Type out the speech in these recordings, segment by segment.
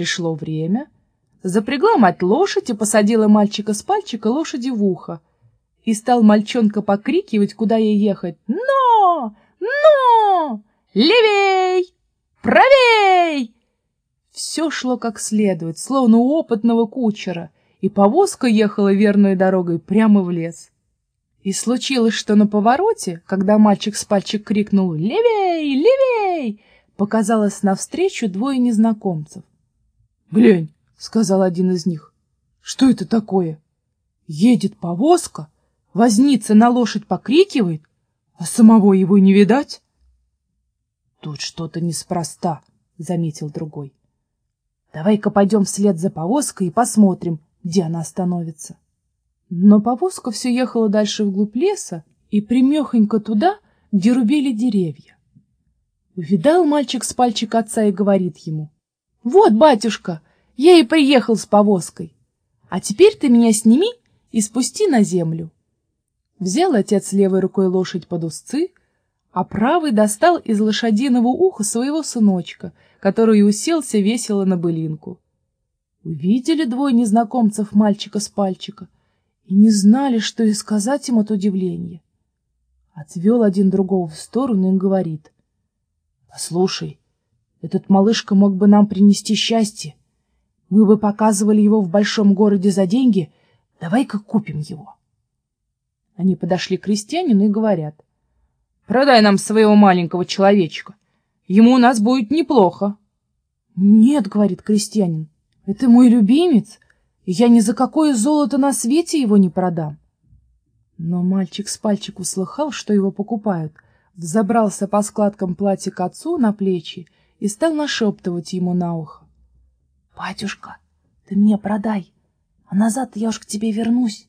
Пришло время. Запрягла мать лошадь и посадила мальчика с пальчика лошади в ухо. И стал мальчонка покрикивать, куда ей ехать. «Но! Но! Левей! Правей!» Все шло как следует, словно у опытного кучера, и повозка ехала верной дорогой прямо в лес. И случилось, что на повороте, когда мальчик с пальчик крикнул «Левей! Левей!», показалось навстречу двое незнакомцев. «Глянь!» — сказал один из них. «Что это такое? Едет повозка, возница на лошадь покрикивает, а самого его не видать?» «Тут что-то неспроста», — заметил другой. «Давай-ка пойдем вслед за повозкой и посмотрим, где она остановится». Но повозка все ехала дальше вглубь леса и примехонько туда, где рубили деревья. Увидал мальчик с пальчик отца и говорит ему, «Вот, батюшка, я и приехал с повозкой. А теперь ты меня сними и спусти на землю». Взял отец левой рукой лошадь под узцы, а правый достал из лошадиного уха своего сыночка, который уселся весело на былинку. Увидели двое незнакомцев мальчика с пальчика и не знали, что и сказать им от удивления. Отвел один другого в сторону и говорит, «Послушай, этот малышка мог бы нам принести счастье. Мы бы показывали его в большом городе за деньги. Давай-ка купим его. Они подошли к крестьянину и говорят. Продай нам своего маленького человечка. Ему у нас будет неплохо. Нет, говорит крестьянин, это мой любимец, я ни за какое золото на свете его не продам. Но мальчик с пальчик услыхал, что его покупают, взобрался по складкам платья к отцу на плечи и стал нашептывать ему на ухо. — Батюшка, ты мне продай, а назад я уж к тебе вернусь.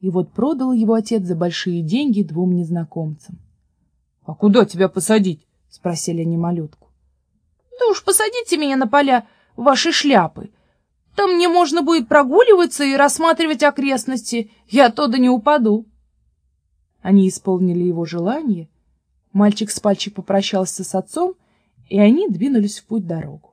И вот продал его отец за большие деньги двум незнакомцам. — А куда тебя посадить? — спросили они малютку. — Да уж посадите меня на поля вашей шляпы. Там мне можно будет прогуливаться и рассматривать окрестности, я оттуда не упаду. Они исполнили его желание. Мальчик с пальчик попрощался с отцом и они двинулись в путь-дорогу.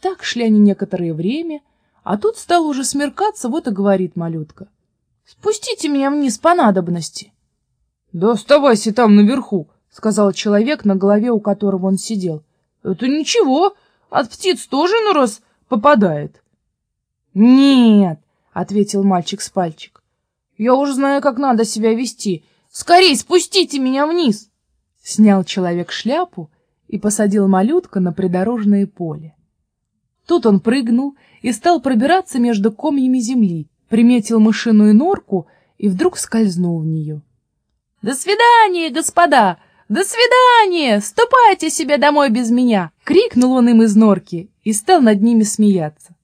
Так шли они некоторое время, а тут стало уже смеркаться, вот и говорит малютка. — Спустите меня вниз по надобности. — Да оставайся там наверху, — сказал человек, на голове у которого он сидел. — Это ничего, от птиц тоже на раз попадает. — Нет, — ответил мальчик с пальчик. — Я уж знаю, как надо себя вести. Скорей спустите меня вниз. Снял человек шляпу и посадил малютка на придорожное поле. Тут он прыгнул и стал пробираться между комьями земли, приметил мышиную норку и вдруг скользнул в нее. — До свидания, господа! До свидания! Ступайте себе домой без меня! — крикнул он им из норки и стал над ними смеяться.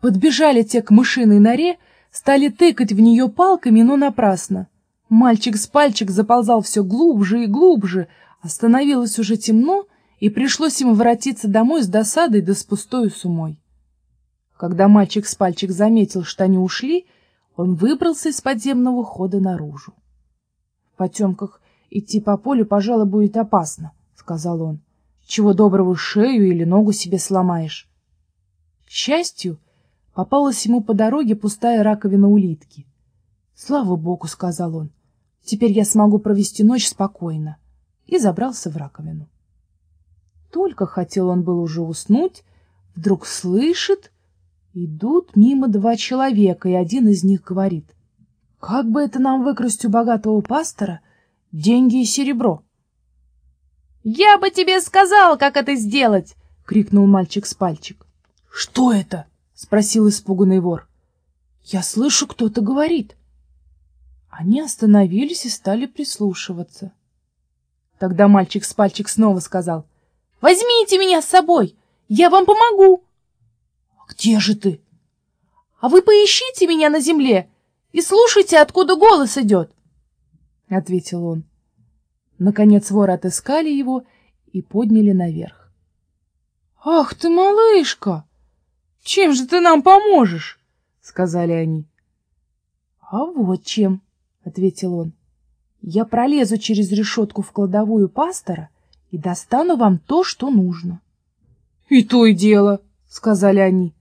Подбежали те к мышиной норе, стали тыкать в нее палками, но напрасно. Мальчик с пальчик заползал все глубже и глубже, остановилось уже темно, и пришлось ему воротиться домой с досадой да с пустой сумой. Когда мальчик с пальчик заметил, что они ушли, он выбрался из подземного хода наружу. — В потемках идти по полю, пожалуй, будет опасно, — сказал он. — Чего доброго шею или ногу себе сломаешь. К счастью, попалась ему по дороге пустая раковина улитки. — Слава богу, — сказал он, — теперь я смогу провести ночь спокойно. И забрался в раковину. Только хотел он был уже уснуть, вдруг слышит, идут мимо два человека, и один из них говорит, «Как бы это нам выкрасть у богатого пастора деньги и серебро?» «Я бы тебе сказал, как это сделать!» — крикнул мальчик с пальчик. «Что это?» — спросил испуганный вор. «Я слышу, кто-то говорит». Они остановились и стали прислушиваться. Тогда мальчик с пальчик снова сказал — Возьмите меня с собой, я вам помогу. — Где же ты? — А вы поищите меня на земле и слушайте, откуда голос идет, — ответил он. Наконец воры отыскали его и подняли наверх. — Ах ты, малышка! Чем же ты нам поможешь? — сказали они. — А вот чем, — ответил он. — Я пролезу через решетку в кладовую пастора — и достану вам то, что нужно. — И то и дело, — сказали они.